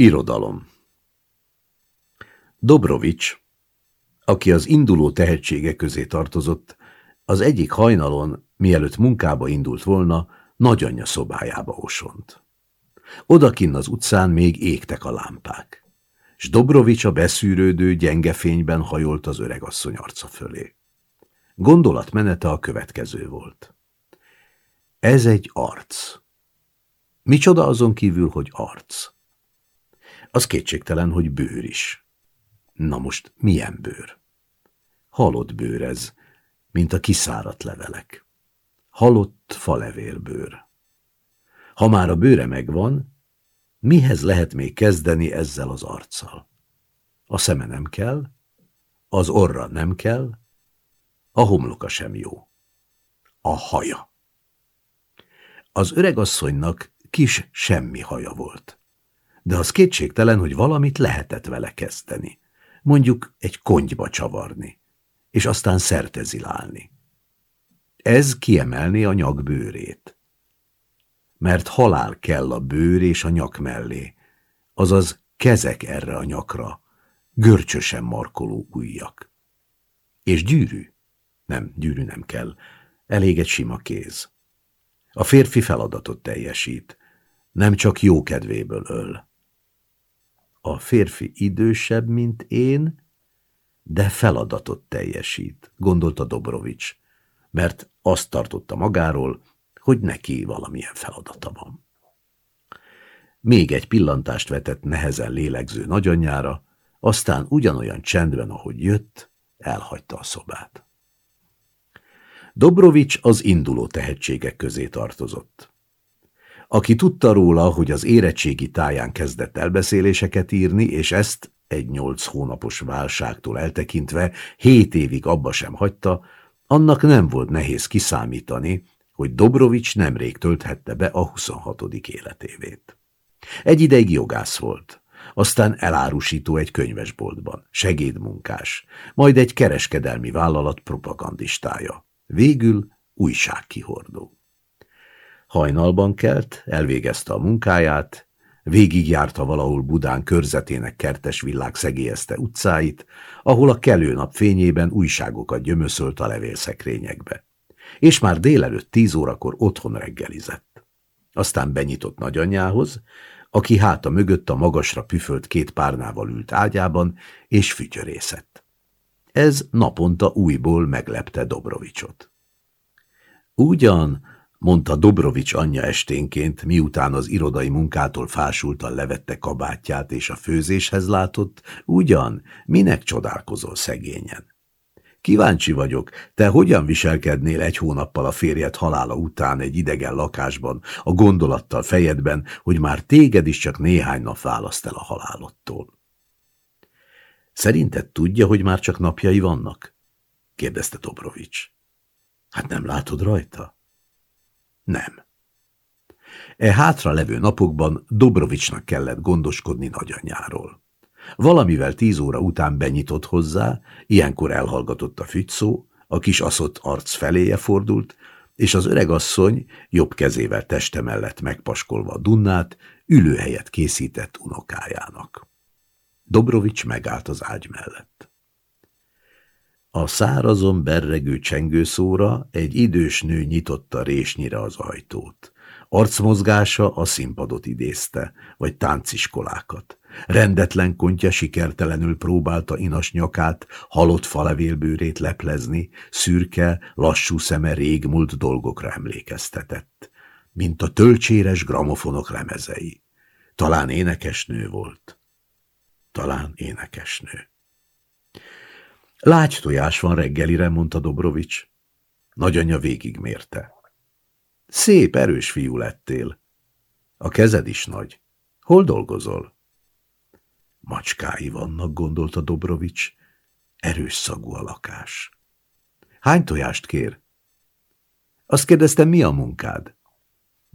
Irodalom Dobrovics, aki az induló tehetsége közé tartozott, az egyik hajnalon, mielőtt munkába indult volna, nagyanyja szobájába osont. Odakinn az utcán még égtek a lámpák, s Dobrovics a beszűrődő, gyenge fényben hajolt az öregasszony arca fölé. Gondolatmenete a következő volt. Ez egy arc. Micsoda azon kívül, hogy arc? Az kétségtelen, hogy bőr is. Na most milyen bőr? Halott bőr ez, mint a kiszáradt levelek. Halott falevélbőr. Ha már a bőre megvan, mihez lehet még kezdeni ezzel az arccal? A szeme nem kell, az orra nem kell, a homloka sem jó. A haja. Az öregasszonynak kis semmi haja volt. De az kétségtelen, hogy valamit lehetett vele kezdeni. Mondjuk egy konyba csavarni, és aztán szertezilálni. Ez kiemelni a nyak bőrét. Mert halál kell a bőr és a nyak mellé, azaz kezek erre a nyakra, görcsösen markoló ujjak. És gyűrű? Nem, gyűrű nem kell, elég egy sima kéz. A férfi feladatot teljesít, nem csak jó kedvéből öl. A férfi idősebb, mint én, de feladatot teljesít, gondolta Dobrovics, mert azt tartotta magáról, hogy neki valamilyen feladata van. Még egy pillantást vetett nehezen lélegző nagyanyjára, aztán ugyanolyan csendben, ahogy jött, elhagyta a szobát. Dobrovics az induló tehetségek közé tartozott. Aki tudta róla, hogy az érettségi táján kezdett elbeszéléseket írni, és ezt egy nyolc hónapos válságtól eltekintve hét évig abba sem hagyta, annak nem volt nehéz kiszámítani, hogy Dobrovics nemrég tölthette be a 26. életévét. Egy ideig jogász volt, aztán elárusító egy könyvesboltban, segédmunkás, majd egy kereskedelmi vállalat propagandistája. Végül újságkihordó. Hajnalban kelt, elvégezte a munkáját, végigjárta valahol Budán körzetének kertes világ szegélyezte utcáit, ahol a kelő nap fényében újságokat gyömöszölt a levélszekrényekbe. És már délelőtt tíz órakor otthon reggelizett. Aztán benyitott nagyanyjához, aki háta mögött a magasra püfölt két párnával ült ágyában, és fütyörészett. Ez naponta újból meglepte Dobrovicsot. Ugyan, mondta Dobrovics anyja esténként, miután az irodai munkától fásultan levette kabátját és a főzéshez látott, ugyan, minek csodálkozol szegényen? Kíváncsi vagyok, te hogyan viselkednél egy hónappal a férjed halála után egy idegen lakásban, a gondolattal fejedben, hogy már téged is csak néhány nap választ el a halálottól. Szerinted tudja, hogy már csak napjai vannak? kérdezte Dobrovics. Hát nem látod rajta? Nem. E hátra levő napokban Dobrovicsnak kellett gondoskodni nagyanyjáról. Valamivel tíz óra után benyitott hozzá, ilyenkor elhallgatott a fügyszó, a kis aszott arc feléje fordult, és az öregasszony jobb kezével teste mellett megpaskolva a dunnát, ülőhelyet készített unokájának. Dobrovics megállt az ágy mellett. A szárazon berregő csengőszóra egy idős nő nyitotta résnyire az ajtót. Arcmozgása a színpadot idézte, vagy tánciskolákat. Rendetlen kontja sikertelenül próbálta inas nyakát, halott falevélbőrét leplezni, szürke, lassú szeme régmúlt dolgokra emlékeztetett, mint a tölcséres gramofonok lemezei. Talán énekesnő volt. Talán énekesnő. Lágy tojás van reggelire, mondta Dobrovics. Nagyanyja végigmérte. Szép, erős fiú lettél. A kezed is nagy. Hol dolgozol? Macskái vannak, gondolta Dobrovics. Erős szagú a lakás. Hány tojást kér? Azt kérdeztem, mi a munkád?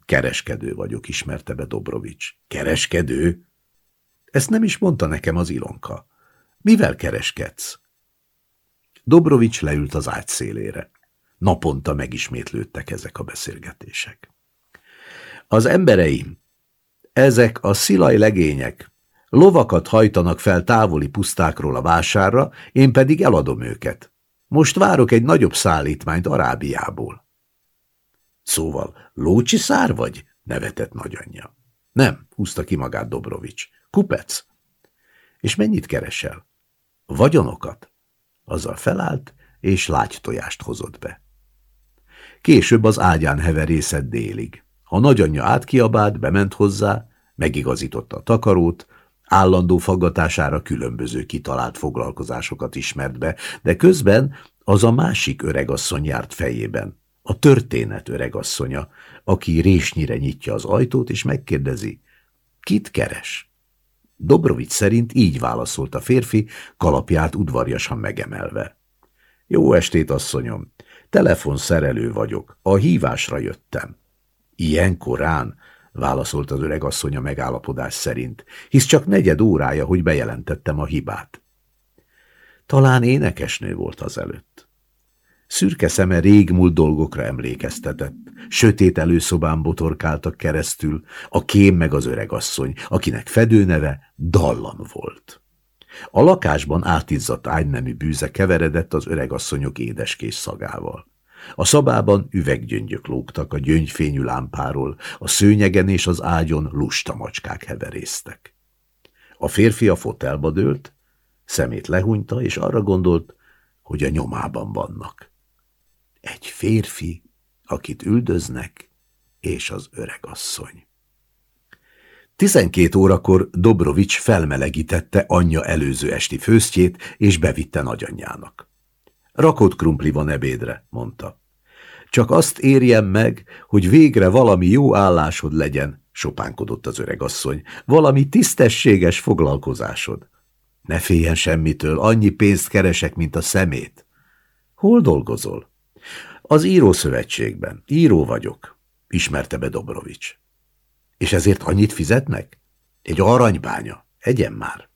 Kereskedő vagyok, ismerte be Dobrovics. Kereskedő? Ezt nem is mondta nekem az Ilonka. Mivel kereskedsz? Dobrovics leült az ágy szélére. Naponta megismétlődtek ezek a beszélgetések. Az embereim, ezek a szilaj legények, Lovakat hajtanak fel távoli pusztákról a vásárra, én pedig eladom őket. Most várok egy nagyobb szállítmányt Arábiából. Szóval lócsi szár vagy? nevetett nagyanyja. Nem, húzta ki magát Dobrovics. Kupec. És mennyit keresel? Vagyonokat. Azzal felállt, és tojást hozott be. Később az ágyán heverészett délig. A nagyanyja átkiabált, bement hozzá, megigazította a takarót, állandó faggatására különböző kitalált foglalkozásokat ismert be, de közben az a másik öregasszony járt fejében, a történet öregasszonya, aki résnyire nyitja az ajtót, és megkérdezi, kit keres? Dobrovic szerint így válaszolt a férfi, kalapját udvarjasan megemelve. Jó estét, asszonyom! Telefonszerelő vagyok, a hívásra jöttem. Ilyen korán? válaszolt az öreg asszonya megállapodás szerint, hisz csak negyed órája, hogy bejelentettem a hibát. Talán énekesnő volt az előtt. Szürke szeme régmúlt dolgokra emlékeztetett. Sötét előszobán botorkáltak keresztül, a kém meg az öregasszony, akinek fedőneve Dallam volt. A lakásban átizzadt ágynemű bűze keveredett az öregasszonyok édeskés szagával. A szabában üveggyöngyök lógtak a gyöngyfényű lámpáról, a szőnyegen és az ágyon lusta macskák heverésztek. A férfi a fotelba dőlt, szemét lehunyta, és arra gondolt, hogy a nyomában vannak. Egy férfi, akit üldöznek, és az öregasszony. Tizenkét órakor Dobrovics felmelegítette anyja előző esti főztjét, és bevitte nagyanyjának. Rakott krumpli van ebédre, mondta. Csak azt érjem meg, hogy végre valami jó állásod legyen, sopánkodott az öregasszony, valami tisztességes foglalkozásod. Ne féljen semmitől, annyi pénzt keresek, mint a szemét. Hol dolgozol? Az írószövetségben. Író vagyok, ismerte be Dobrovics. És ezért annyit fizetnek? Egy aranybánya. Egyen már.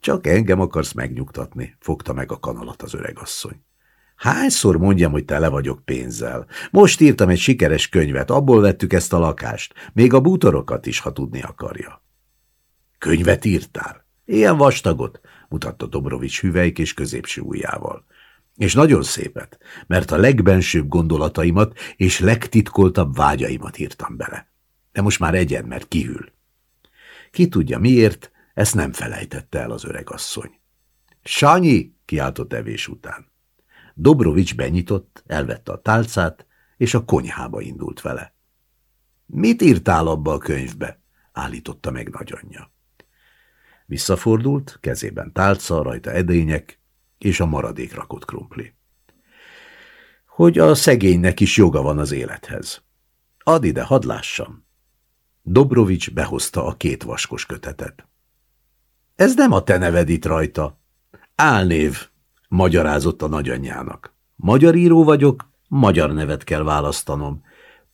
Csak engem akarsz megnyugtatni, fogta meg a kanalat az öregasszony. Hányszor mondjam, hogy tele vagyok pénzzel? Most írtam egy sikeres könyvet, abból vettük ezt a lakást, még a bútorokat is, ha tudni akarja. Könyvet írtál? Ilyen vastagot, mutatta Dobrovics hüvelyk és középső ujjával. És nagyon szépet, mert a legbensőbb gondolataimat és legtitkoltabb vágyaimat írtam bele. De most már egyen, mert kihűl. Ki tudja miért, ezt nem felejtette el az öregasszony. Sanyi! kiáltott evés után. Dobrovics benyitott, elvette a tálcát, és a konyhába indult vele. Mit írtál abba a könyvbe? állította meg nagyanyja. Visszafordult, kezében tálca, rajta edények, és a maradék rakott krumpli. Hogy a szegénynek is joga van az élethez. Add ide, hadd lássam. Dobrovics behozta a két vaskos kötetet. Ez nem a te neved itt rajta. Álnév, magyarázott a nagyanyjának. Magyar író vagyok, magyar nevet kell választanom.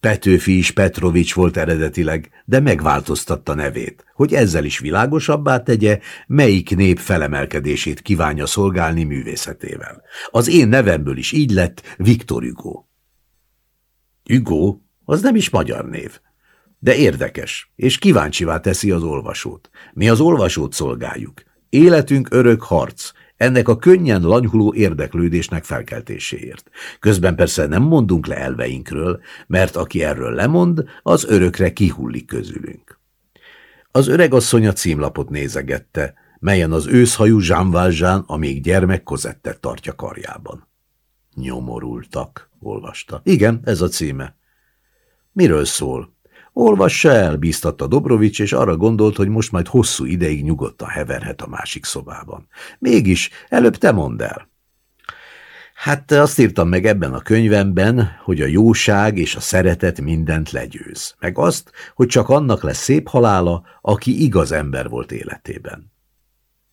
Petőfi is Petrovics volt eredetileg, de megváltoztatta nevét, hogy ezzel is világosabbá tegye, melyik nép felemelkedését kívánja szolgálni művészetével. Az én nevemből is így lett Viktor Hugo. Hugo? Az nem is magyar név. De érdekes, és kíváncsivá teszi az olvasót. Mi az olvasót szolgáljuk. Életünk örök harc, ennek a könnyen lanyhuló érdeklődésnek felkeltéséért. Közben persze nem mondunk le elveinkről, mert aki erről lemond, az örökre kihullik közülünk. Az öregasszony a címlapot nézegette, melyen az őszhajú Jean Valjean, amíg gyermek kozettet tartja karjában. Nyomorultak, olvasta. Igen, ez a címe. Miről szól? Olvassa el, bíztatta Dobrovics, és arra gondolt, hogy most majd hosszú ideig nyugodtan heverhet a másik szobában. Mégis, előbb te mondd el. Hát azt írtam meg ebben a könyvemben, hogy a jóság és a szeretet mindent legyőz, meg azt, hogy csak annak lesz szép halála, aki igaz ember volt életében.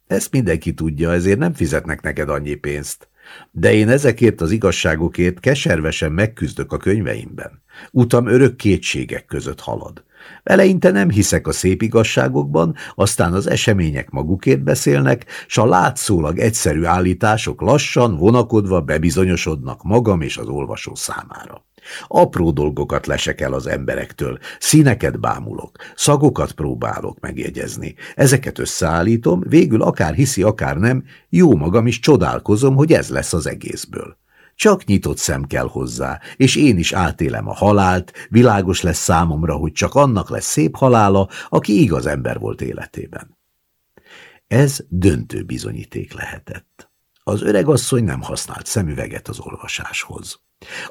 Ezt mindenki tudja, ezért nem fizetnek neked annyi pénzt. De én ezekért az igazságokért keservesen megküzdök a könyveimben. Utam örök kétségek között halad. Eleinte nem hiszek a szép igazságokban, aztán az események magukért beszélnek, s a látszólag egyszerű állítások lassan, vonakodva bebizonyosodnak magam és az olvasó számára. Apró dolgokat lesek el az emberektől, színeket bámulok, szagokat próbálok megjegyezni. Ezeket összeállítom, végül akár hiszi, akár nem, jó magam is csodálkozom, hogy ez lesz az egészből. Csak nyitott szem kell hozzá, és én is átélem a halált, világos lesz számomra, hogy csak annak lesz szép halála, aki igaz ember volt életében. Ez döntő bizonyíték lehetett. Az öregasszony nem használt szemüveget az olvasáshoz.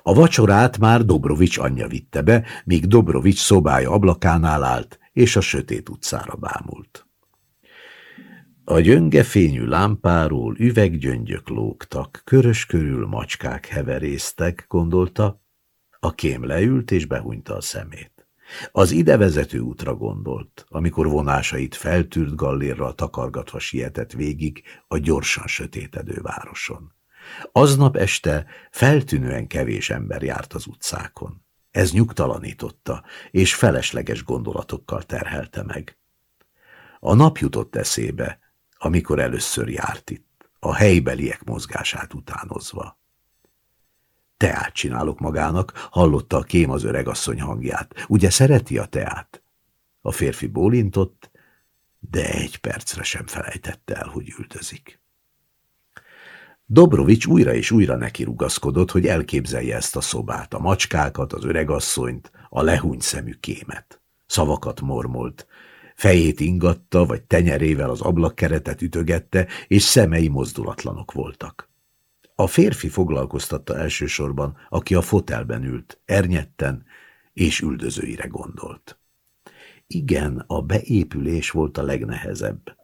A vacsorát már Dobrovics anyja vitte be, míg Dobrovics szobája ablakánál állt, és a sötét utcára bámult. A gyönge fényű lámpáról üveggyöngyök lógtak, körös körül macskák heverésztek, gondolta. A kém leült és behunyta a szemét. Az idevezető útra gondolt, amikor vonásait feltűrt gallérral takargatva sietett végig a gyorsan sötétedő városon. Aznap este feltűnően kevés ember járt az utcákon. Ez nyugtalanította, és felesleges gondolatokkal terhelte meg. A nap jutott eszébe, amikor először járt itt, a helybeliek mozgását utánozva. Teát csinálok magának, hallotta a kém az öregasszony hangját. Ugye szereti a teát? A férfi bólintott, de egy percre sem felejtette el, hogy üldözik. Dobrovics újra és újra neki rugaszkodott, hogy elképzelje ezt a szobát, a macskákat, az öregasszonyt, a lehúny szemű kémet. Szavakat mormolt, fejét ingatta, vagy tenyerével az ablakkeretet ütögette, és szemei mozdulatlanok voltak. A férfi foglalkoztatta elsősorban, aki a fotelben ült, ernyetten, és üldözőire gondolt. Igen, a beépülés volt a legnehezebb.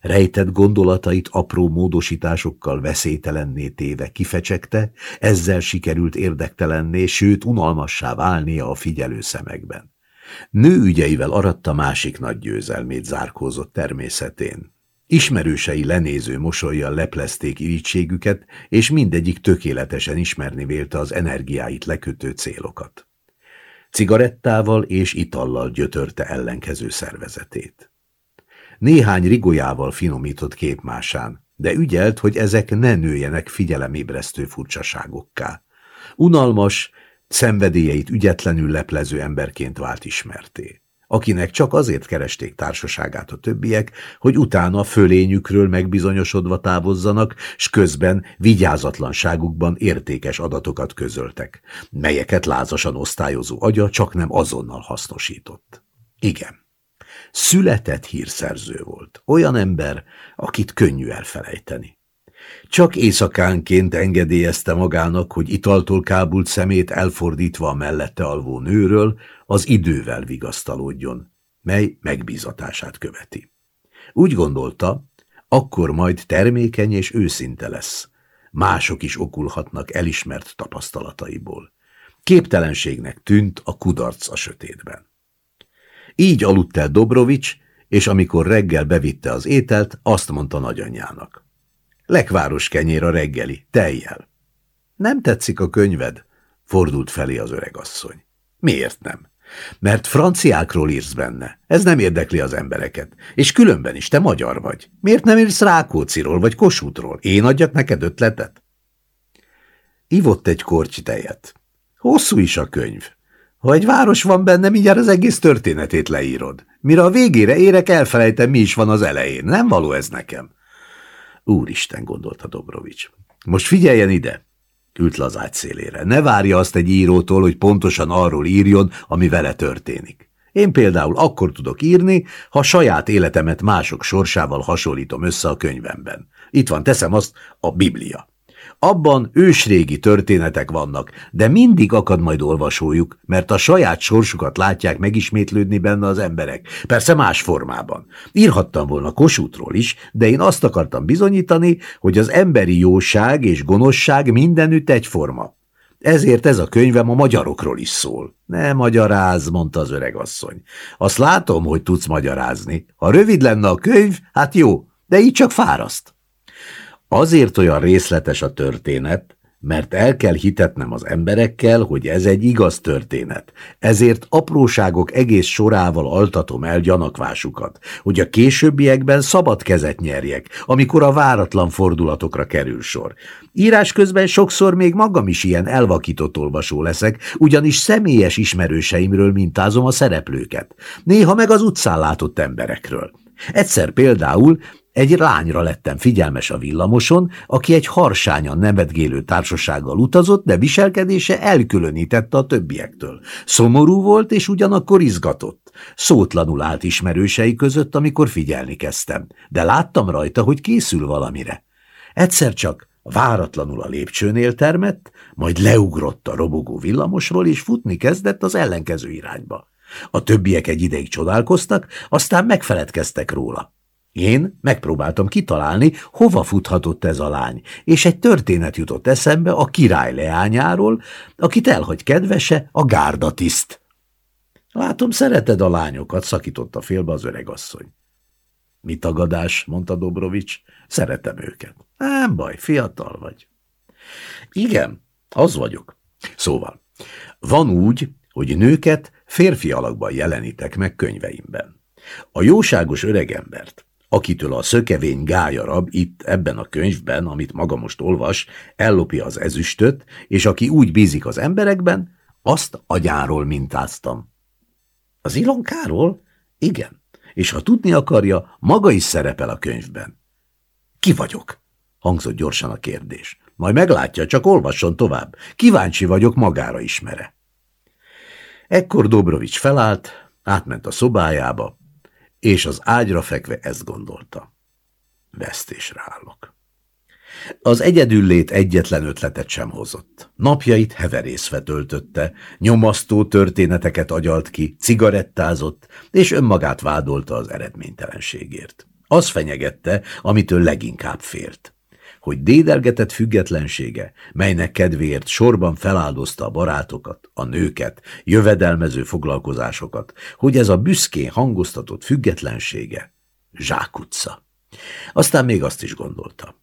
Rejtett gondolatait apró módosításokkal veszélytelenné téve kifecsegte, ezzel sikerült érdektelenné, sőt unalmassá válnia a figyelő szemekben. Nő ügyeivel aratta másik nagy győzelmét zárkózott természetén. Ismerősei lenéző mosolyjal leplezték irítségüket, és mindegyik tökéletesen ismerni vélte az energiáit lekötő célokat. Cigarettával és itallal gyötörte ellenkező szervezetét. Néhány rigolyával finomított képmásán, de ügyelt, hogy ezek ne nőjenek figyelemébresztő furcsaságokká. Unalmas, szenvedélyeit ügyetlenül leplező emberként vált ismerté akinek csak azért keresték társaságát a többiek, hogy utána fölényükről megbizonyosodva távozzanak, s közben vigyázatlanságukban értékes adatokat közöltek, melyeket lázasan osztályozó agya csak nem azonnal hasznosított. Igen. Született hírszerző volt, olyan ember, akit könnyű elfelejteni. Csak éjszakánként engedélyezte magának, hogy italtól kábult szemét elfordítva a mellette alvó nőről, az idővel vigasztalódjon, mely megbízatását követi. Úgy gondolta, akkor majd termékeny és őszinte lesz. Mások is okulhatnak elismert tapasztalataiból. Képtelenségnek tűnt a kudarc a sötétben. Így aludt el Dobrovics, és amikor reggel bevitte az ételt, azt mondta nagyanyjának. Lekváros kenyér a reggeli, tejjel. Nem tetszik a könyved? Fordult felé az öregasszony. Miért nem? Mert franciákról írsz benne. Ez nem érdekli az embereket. És különben is te magyar vagy. Miért nem írsz Rákóciról vagy Kossuthról? Én adjak neked ötletet? Ivott egy korcsi tejet. Hosszú is a könyv. Ha egy város van benne, mindjárt az egész történetét leírod. Mire a végére érek, elfelejtem, mi is van az elején. Nem való ez nekem. Úristen, gondolta Dobrovics. Most figyeljen ide! Ült le az ágy szélére. Ne várja azt egy írótól, hogy pontosan arról írjon, ami vele történik. Én például akkor tudok írni, ha saját életemet mások sorsával hasonlítom össze a könyvemben. Itt van, teszem azt, a Biblia. Abban ősrégi történetek vannak, de mindig akad majd olvasójuk, mert a saját sorsukat látják megismétlődni benne az emberek. Persze más formában. Írhattam volna Kossuthról is, de én azt akartam bizonyítani, hogy az emberi jóság és gonoszság mindenütt egyforma. Ezért ez a könyvem a magyarokról is szól. Ne magyaráz, mondta az öregasszony. Azt látom, hogy tudsz magyarázni. Ha rövid lenne a könyv, hát jó, de így csak fáraszt. Azért olyan részletes a történet, mert el kell hitetnem az emberekkel, hogy ez egy igaz történet. Ezért apróságok egész sorával altatom el gyanakvásukat, hogy a későbbiekben szabad kezet nyerjek, amikor a váratlan fordulatokra kerül sor. Írás közben sokszor még magam is ilyen elvakított olvasó leszek, ugyanis személyes ismerőseimről mintázom a szereplőket, néha meg az utcán látott emberekről. Egyszer például egy lányra lettem figyelmes a villamoson, aki egy harsányan nevetgélő társasággal utazott, de viselkedése elkülönítette a többiektől. Szomorú volt, és ugyanakkor izgatott. Szótlanul állt ismerősei között, amikor figyelni kezdtem, de láttam rajta, hogy készül valamire. Egyszer csak váratlanul a lépcsőnél termett, majd leugrott a robogó villamosról, és futni kezdett az ellenkező irányba. A többiek egy ideig csodálkoztak, aztán megfeledkeztek róla. Én megpróbáltam kitalálni, hova futhatott ez a lány, és egy történet jutott eszembe a király leányáról, akit elhagy kedvese, a gárdatiszt. Látom, szereted a lányokat, szakította félbe az öregasszony. Mi tagadás, mondta Dobrovics, szeretem őket. Nem baj, fiatal vagy. Igen, az vagyok. Szóval, van úgy, hogy nőket férfi alakban jelenítek meg könyveimben. A jóságos öregembert, akitől a szökevény gályarab itt ebben a könyvben, amit maga most olvas, ellopja az ezüstöt, és aki úgy bízik az emberekben, azt agyáról mintáztam. Az Ilonkáról? Igen. És ha tudni akarja, maga is szerepel a könyvben. Ki vagyok? hangzott gyorsan a kérdés. Majd meglátja, csak olvasson tovább. Kíváncsi vagyok, magára ismere. Ekkor Dobrovics felállt, átment a szobájába, és az ágyra fekve ezt gondolta. Vesztésre állok. Az egyedüllét egyetlen ötletet sem hozott. Napjait heverészve töltötte, nyomasztó történeteket agyalt ki, cigarettázott, és önmagát vádolta az eredménytelenségért. Az fenyegette, amitől leginkább félt hogy dédelgetett függetlensége, melynek kedvéért sorban feláldozta a barátokat, a nőket, jövedelmező foglalkozásokat, hogy ez a büszkén hangoztatott függetlensége zsákutca. Aztán még azt is gondolta.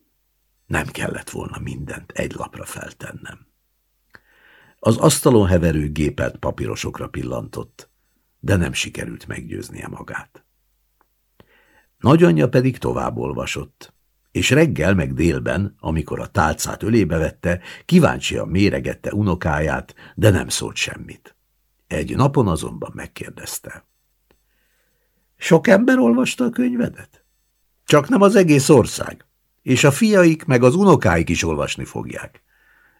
Nem kellett volna mindent egy lapra feltennem. Az asztalon heverő gépelt papírosokra pillantott, de nem sikerült meggyőznie magát. Nagyanyja pedig tovább olvasott és reggel meg délben, amikor a tálcát ölébe vette, kíváncsian méregette unokáját, de nem szólt semmit. Egy napon azonban megkérdezte. Sok ember olvasta a könyvedet? Csak nem az egész ország, és a fiaik meg az unokáik is olvasni fogják.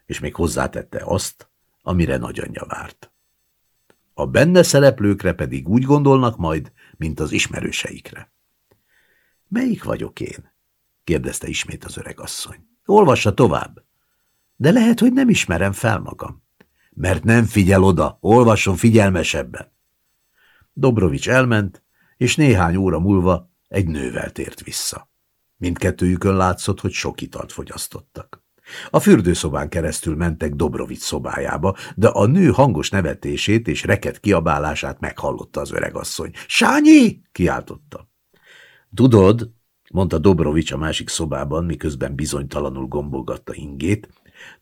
És még hozzátette azt, amire nagyanyja várt. A benne szereplőkre pedig úgy gondolnak majd, mint az ismerőseikre. Melyik vagyok én? Kérdezte ismét az öreg asszony. Olvassa tovább. De lehet, hogy nem ismerem fel magam. Mert nem figyel oda, olvasson figyelmesebben. Dobrovics elment, és néhány óra múlva egy nővel tért vissza. Mindkettőjükön látszott, hogy sok italt fogyasztottak. A fürdőszobán keresztül mentek Dobrovics szobájába, de a nő hangos nevetését és reket kiabálását meghallotta az öregasszony. – Sányi! – kiáltotta. – Tudod, mondta Dobrovics a másik szobában, miközben bizonytalanul gombolgatta ingét.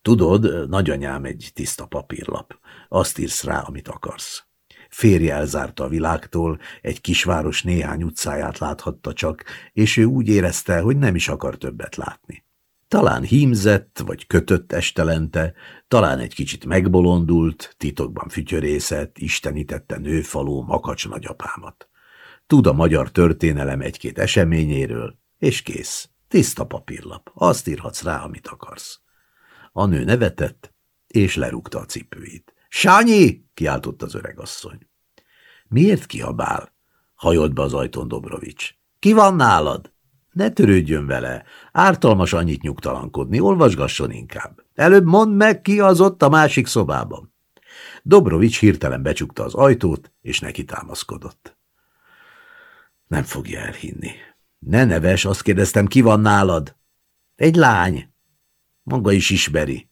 Tudod, nagyanyám egy tiszta papírlap. Azt írsz rá, amit akarsz. Férje elzárta a világtól, egy kisváros néhány utcáját láthatta csak, és ő úgy érezte, hogy nem is akar többet látni. Talán hímzett, vagy kötött estelente, talán egy kicsit megbolondult, titokban fütyörészet, istenítette nőfaló makacs nagyapámat. Tud a magyar történelem egy-két eseményéről, és kész. Tiszta papírlap. Azt írhatsz rá, amit akarsz. A nő nevetett, és lerúgta a cipőit. Sányi! kiáltott az öregasszony. Miért kiabál? hajolt be az ajtón Dobrovics. Ki van nálad? Ne törődjön vele. Ártalmas annyit nyugtalankodni, olvasgasson inkább. Előbb mondd meg, ki az ott a másik szobában. Dobrovics hirtelen becsukta az ajtót, és neki támaszkodott. Nem fogja elhinni. Ne neves, azt kérdeztem, ki van nálad? Egy lány. Maga is ismeri.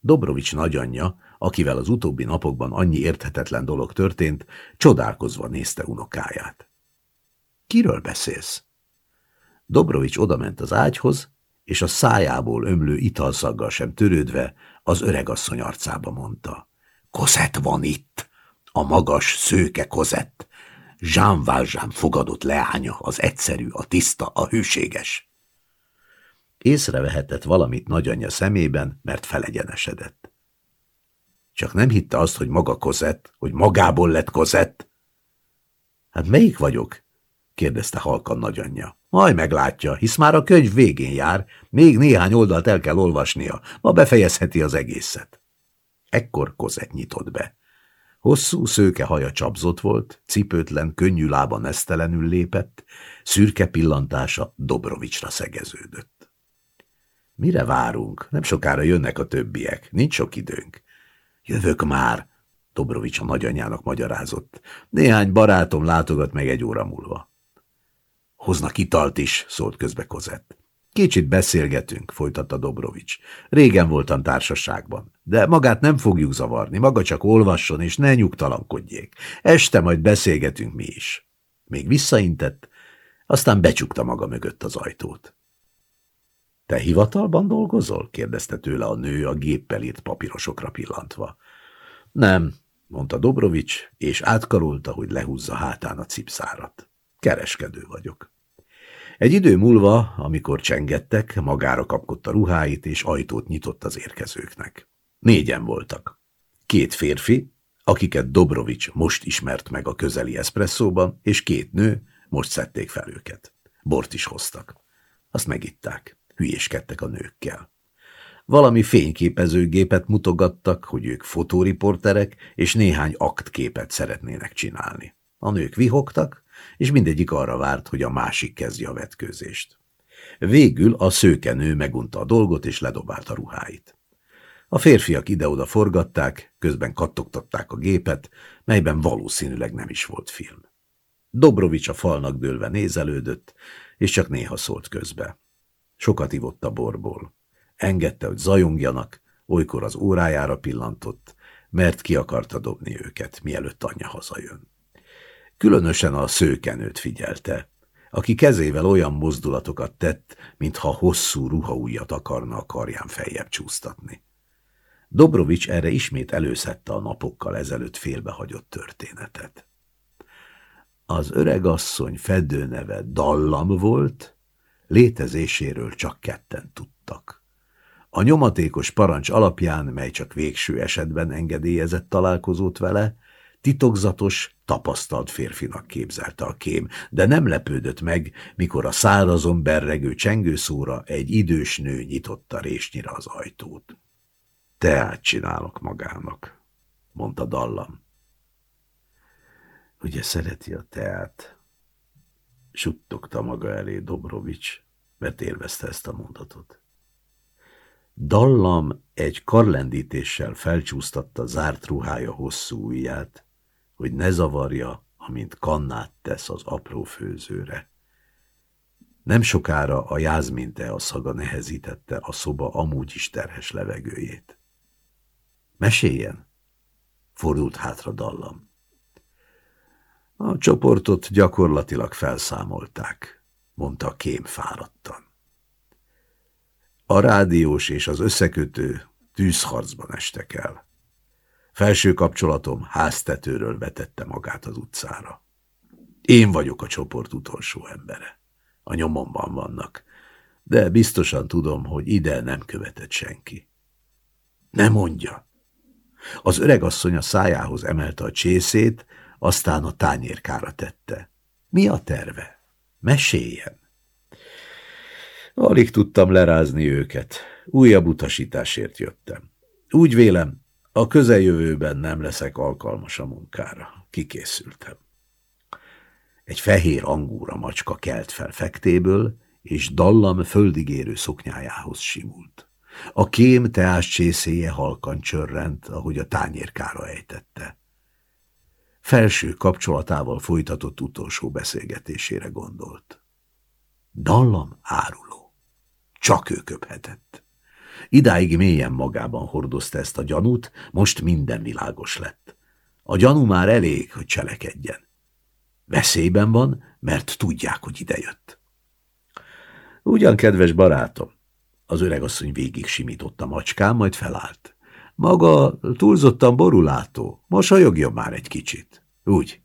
Dobrovics nagyanyja, akivel az utóbbi napokban annyi érthetetlen dolog történt, csodálkozva nézte unokáját. Kiről beszélsz? Dobrovics odament az ágyhoz, és a szájából ömlő italszaggal sem törődve az öregasszony arcába mondta. Kozett van itt, a magas, szőke kozett. Jean Valjean fogadott leánya, az egyszerű, a tiszta, a hűséges. Észrevehetett valamit nagyanyja szemében, mert felegyenesedett. Csak nem hitte azt, hogy maga kozett, hogy magából lett kozett. Hát melyik vagyok? kérdezte halkan nagyanyja. Majd meglátja, hisz már a könyv végén jár, még néhány oldalt el kell olvasnia, ma befejezheti az egészet. Ekkor kozett nyitott be. Hosszú szőke haja csapzott volt, cipőtlen, könnyű lába nesztelenül lépett, szürke pillantása Dobrovicsra szegeződött. Mire várunk? Nem sokára jönnek a többiek, nincs sok időnk. Jövök már, Dobrovics a nagyanyjának magyarázott. Néhány barátom látogat meg egy óra múlva. Hoznak italt is, szólt közbe Kozett. Kicsit beszélgetünk, folytatta Dobrovics. Régen voltam társaságban, de magát nem fogjuk zavarni, maga csak olvasson és ne nyugtalankodjék. Este majd beszélgetünk mi is. Még visszaintett, aztán becsukta maga mögött az ajtót. Te hivatalban dolgozol? kérdezte tőle a nő a géppel írt papírosokra pillantva. Nem, mondta Dobrovics, és átkarolta, hogy lehúzza hátán a cipszárat. Kereskedő vagyok. Egy idő múlva, amikor csengettek, magára kapkodta ruháit, és ajtót nyitott az érkezőknek. Négyen voltak. Két férfi, akiket Dobrovics most ismert meg a közeli eszpresszóban, és két nő, most szedték fel őket. Bort is hoztak. Azt megitták. Hülyéskedtek a nőkkel. Valami fényképezőgépet mutogattak, hogy ők fotóriporterek, és néhány aktképet szeretnének csinálni. A nők vihogtak, és mindegyik arra várt, hogy a másik kezdje a vetkőzést. Végül a szőkenő megunta a dolgot, és ledobálta ruháit. A férfiak ide-oda forgatták, közben kattogtatták a gépet, melyben valószínűleg nem is volt film. Dobrovics a falnak dőlve nézelődött, és csak néha szólt közbe. Sokat ivott a borból. Engedte, hogy zajongjanak, olykor az órájára pillantott, mert ki akarta dobni őket, mielőtt anyja hazajön. Különösen a szőkenőt figyelte, aki kezével olyan mozdulatokat tett, mintha hosszú ruhaújat akarna a karján feljebb csúsztatni. Dobrovics erre ismét előszette a napokkal ezelőtt félbehagyott történetet. Az öregasszony fedőneve Dallam volt, létezéséről csak ketten tudtak. A nyomatékos parancs alapján, mely csak végső esetben engedélyezett találkozót vele, Titokzatos, tapasztalt férfinak képzelte a kém, de nem lepődött meg, mikor a szárazon berregő csengőszóra egy idős nő nyitotta résnyire az ajtót. Teát csinálok magának, mondta Dallam. Ugye szereti a teát? Suttogta maga elé Dobrovics, mert élvezte ezt a mondatot. Dallam egy karlendítéssel felcsúsztatta zárt ruhája hosszú ujját, hogy ne zavarja, amint kannát tesz az apró főzőre. Nem sokára a jázminte a szaga nehezítette a szoba amúgy is terhes levegőjét. Meséljen! Fordult hátra dallam. A csoportot gyakorlatilag felszámolták, mondta kém fáradtan. A rádiós és az összekötő tűzharcban estek el. Felső kapcsolatom háztetőről vetette magát az utcára. Én vagyok a csoport utolsó embere. A nyomomban vannak, de biztosan tudom, hogy ide nem követett senki. Ne mondja! Az öregasszony a szájához emelte a csészét, aztán a tányérkára tette. Mi a terve? Meséljen! Alig tudtam lerázni őket. Újabb utasításért jöttem. Úgy vélem, a közeljövőben nem leszek alkalmas a munkára. Kikészültem. Egy fehér angúra macska kelt fel fektéből, és dallam földigérő szoknyájához simult. A kém teás csészéje halkan csörrent, ahogy a tányérkára ejtette. Felső kapcsolatával folytatott utolsó beszélgetésére gondolt. Dallam áruló. Csak ő köphetett. Idáig mélyen magában hordozta ezt a gyanút, most minden világos lett. A gyanú már elég, hogy cselekedjen. Veszélyben van, mert tudják, hogy idejött. Ugyan, kedves barátom, Az öregasszony végig simított a macskán, majd felállt. Maga túlzottan borulátó, mosolyogjon már egy kicsit. Úgy.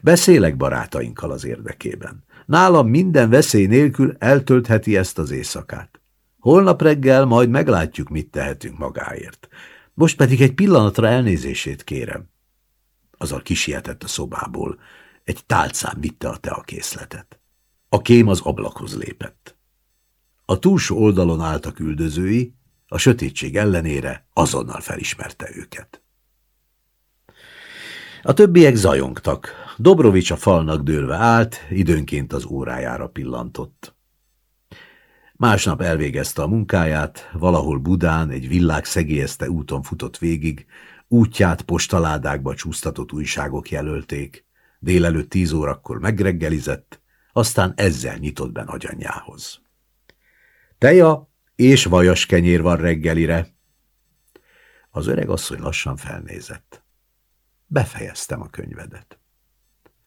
Beszélek barátainkkal az érdekében. Nálam minden veszély nélkül eltöltheti ezt az éjszakát. Holnap reggel majd meglátjuk, mit tehetünk magáért. Most pedig egy pillanatra elnézését kérem. Azzal kisietett a szobából. Egy tálcán vitte a teakészletet. A kém az ablakhoz lépett. A túlsó oldalon álltak üldözői, a sötétség ellenére azonnal felismerte őket. A többiek zajongtak. Dobrovics a falnak dőlve állt, időnként az órájára pillantott. Másnap elvégezte a munkáját, valahol Budán egy világ szegélyezte úton futott végig, útját postaládákba csúsztatott újságok jelölték, délelőtt tíz órakor megreggelizett, aztán ezzel nyitott be nagyanyjához. Teja és vajas kenyér van reggelire. Az öreg asszony lassan felnézett. Befejeztem a könyvedet.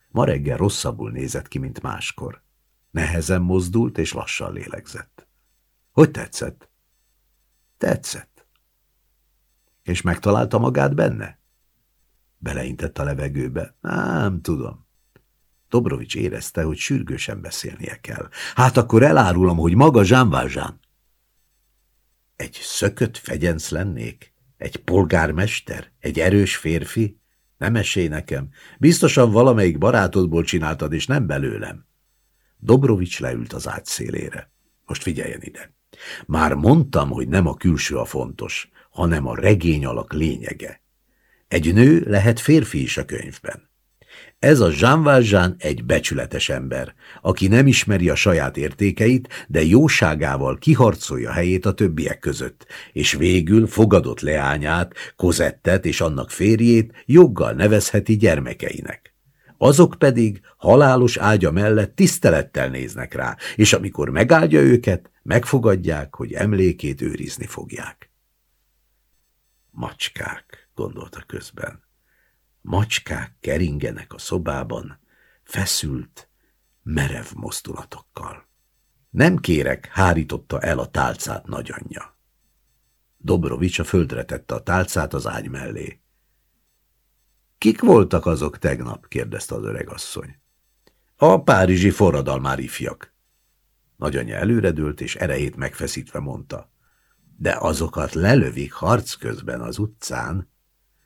Ma reggel rosszabbul nézett ki, mint máskor. Nehezen mozdult és lassan lélegzett. Hogy tetszett? Tetszett. És megtalálta magát benne? Beleintett a levegőbe. Nem tudom. Dobrovics érezte, hogy sürgősen beszélnie kell. Hát akkor elárulom, hogy maga Valjean. Egy szökött fegyenc lennék? Egy polgármester? Egy erős férfi? Nem esély nekem. Biztosan valamelyik barátodból csináltad, és nem belőlem. Dobrovics leült az ágy szélére. Most figyeljen ide. Már mondtam, hogy nem a külső a fontos, hanem a regény alak lényege. Egy nő lehet férfi is a könyvben. Ez a Jean Valjean egy becsületes ember, aki nem ismeri a saját értékeit, de jóságával kiharcolja helyét a többiek között, és végül fogadott leányát, Kozettet és annak férjét joggal nevezheti gyermekeinek. Azok pedig halálos ágya mellett tisztelettel néznek rá, és amikor megáldja őket, megfogadják, hogy emlékét őrizni fogják. Macskák, gondolta közben. Macskák keringenek a szobában, feszült, merev mozdulatokkal. Nem kérek, hárította el a tálcát nagyanyja. Dobrovics a földre tette a tálcát az ágy mellé. Kik voltak azok tegnap? kérdezte az öregasszony. A párizsi forradalmári fiak. Nagyanyja előredült, és erejét megfeszítve mondta. De azokat lelövik harc közben az utcán.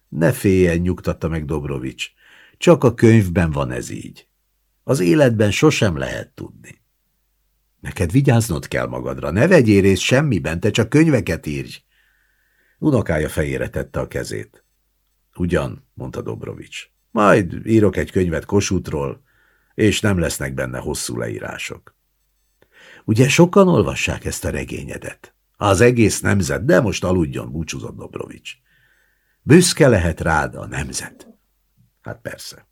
Ne féljen, nyugtatta meg Dobrovics. Csak a könyvben van ez így. Az életben sosem lehet tudni. Neked vigyáznod kell magadra, ne vegyél részt semmiben, te csak könyveket írj. Unokája fejére tette a kezét. Ugyan, mondta Dobrovics. Majd írok egy könyvet Kossuthról, és nem lesznek benne hosszú leírások. Ugye sokan olvassák ezt a regényedet? Az egész nemzet, de most aludjon, búcsúzott Dobrovics. Büszke lehet rád a nemzet. Hát persze.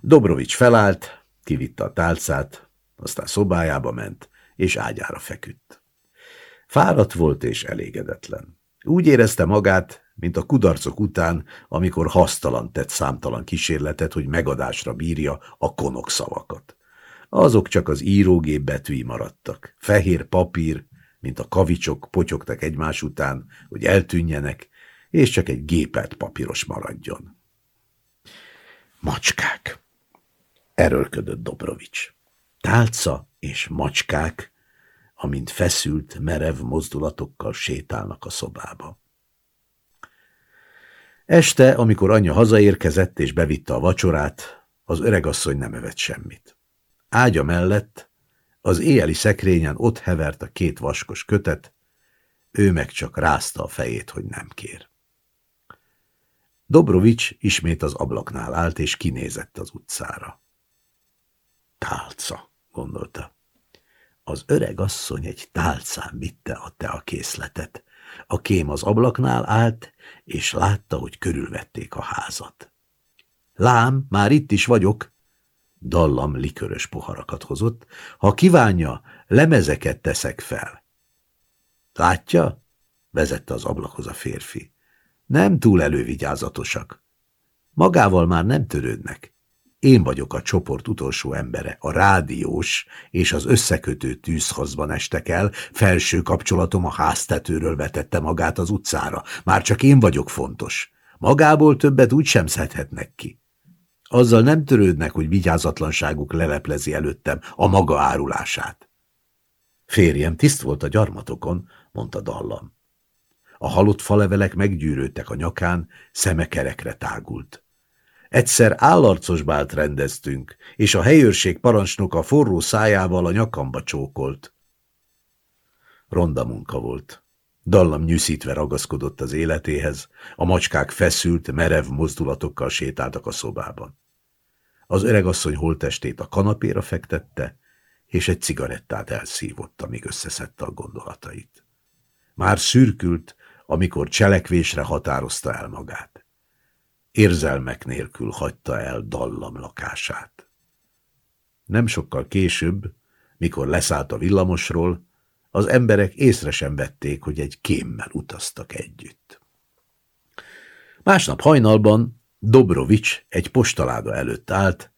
Dobrovics felállt, kivitte a tálcát, aztán szobájába ment, és ágyára feküdt. Fáradt volt és elégedetlen. Úgy érezte magát, mint a kudarcok után, amikor hasztalan tett számtalan kísérletet, hogy megadásra bírja a konok szavakat. Azok csak az írógép betűi maradtak. Fehér papír, mint a kavicsok potyogtak egymás után, hogy eltűnjenek, és csak egy gépelt papíros maradjon. Macskák! Erőlködött Dobrovics. Tálca és macskák, amint feszült, merev mozdulatokkal sétálnak a szobába. Este, amikor anyja hazaérkezett és bevitte a vacsorát, az öregasszony nem evett semmit. Ágya mellett, az éjeli szekrényen ott hevert a két vaskos kötet, ő meg csak rázta a fejét, hogy nem kér. Dobrovics ismét az ablaknál állt, és kinézett az utcára. Tálca, gondolta. Az öreg asszony egy tálcán vitte a te a kém az ablaknál állt, és látta, hogy körülvették a házat. Lám, már itt is vagyok. Dallam likörös poharakat hozott. Ha kívánja, lemezeket teszek fel. Látja? vezette az ablakhoz a férfi. Nem túl elővigyázatosak. Magával már nem törődnek. Én vagyok a csoport utolsó embere, a rádiós és az összekötő tűzhozban estek el, felső kapcsolatom a háztetőről vetette magát az utcára. Már csak én vagyok fontos. Magából többet úgy sem szedhetnek ki. Azzal nem törődnek, hogy vigyázatlanságuk leleplezi előttem a maga árulását. Férjem tiszt volt a gyarmatokon, mondta Dallam. A halott falevelek meggyűrődtek a nyakán, szeme kerekre tágult. Egyszer állarcos bált rendeztünk, és a helyőrség parancsnoka forró szájával a nyakamba csókolt. Ronda munka volt. Dallam nyűszítve ragaszkodott az életéhez, a macskák feszült, merev mozdulatokkal sétáltak a szobában. Az öregasszony holtestét a kanapéra fektette, és egy cigarettát elszívott, amíg összeszedte a gondolatait. Már szürkült, amikor cselekvésre határozta el magát. Érzelmek nélkül hagyta el dallam lakását. Nem sokkal később, mikor leszállt a villamosról, az emberek észre sem vették, hogy egy kémmel utaztak együtt. Másnap hajnalban Dobrovics egy postaláda előtt állt,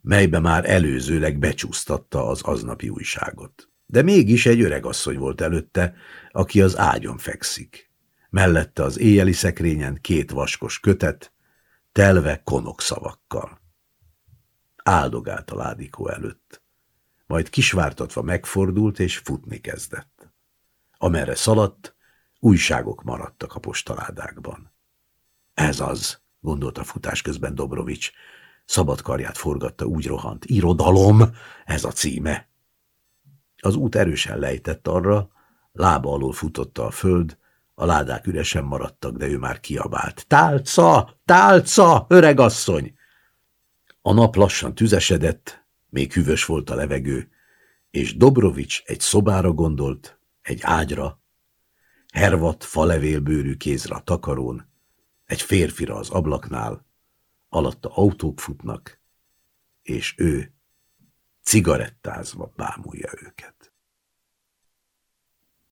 melybe már előzőleg becsúsztatta az aznapi újságot. De mégis egy öregasszony volt előtte, aki az ágyon fekszik. Mellette az éjjeli szekrényen két vaskos kötet, telve konok szavakkal. Áldogált a ládikó előtt, majd kisvártatva megfordult és futni kezdett. Amerre szaladt, újságok maradtak a postaládákban. Ez az, gondolta futás közben Dobrovics, Szabad karját forgatta, úgy rohant. Irodalom, ez a címe. Az út erősen lejtett arra, lába alól futotta a föld, a ládák üresen maradtak, de ő már kiabált. Tálca! Tálca! Öregasszony! A nap lassan tüzesedett, még hűvös volt a levegő, és Dobrovics egy szobára gondolt, egy ágyra, hervat, falevélbőrű kézre a takarón, egy férfira az ablaknál, alatta autók futnak, és ő cigarettázva bámulja őket.